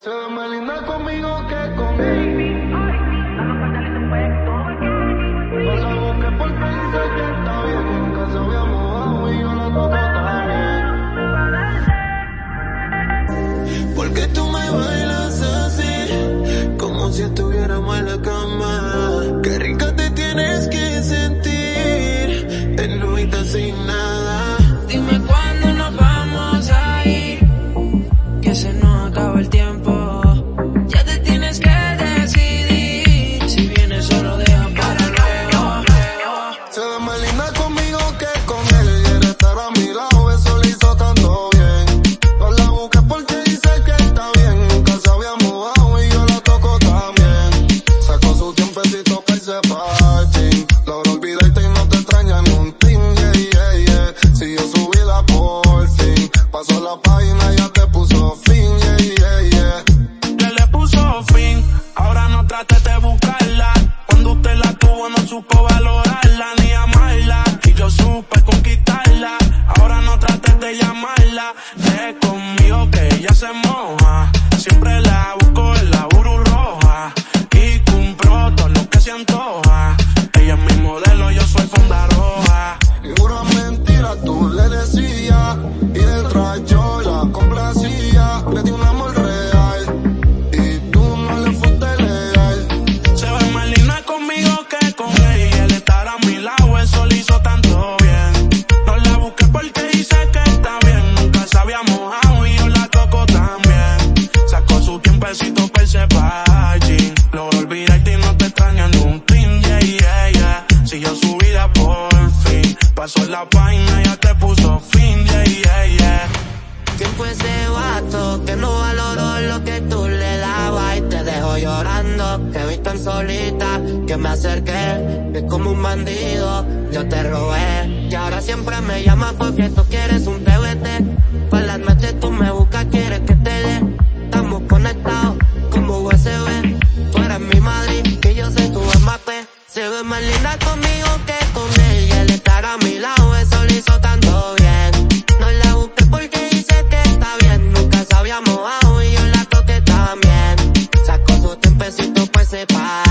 Se ve más linda conmigo que con él. No party. Logró olvidarte y no te extraña ni un tin, yeah, yeah, yeah. Siguió su vida por fin. Pasó la página ya te puso fin, yeah, yeah, yeah. que le puso fin. Ahora no trates de buscarla. Cuando usted la tuvo no supo valorarla ni amarla. Y yo supe conquistarla. Ahora no trates de llamarla. De conmigo que ella se moja. Siempre la busco en la Uru roja. Y cumplo todo lo que se por fin. Pasó la página y ya te puso fin, yeah, yeah, yeah. ¿Quién fue ese vato que no valoró lo que tú le dabas y te dejó llorando? Te vi tan solita que me acerqué, que como un bandido yo te robé. Y ahora siempre me llamas porque tú quieres un TBT. te más linda conmigo que con ella. El estar a mi lado, eso le hizo tanto bien. No la busqué porque dice que está bien. Nunca sabíamos había mojado y yo la toqué también. Sacó su tempecito pues se para.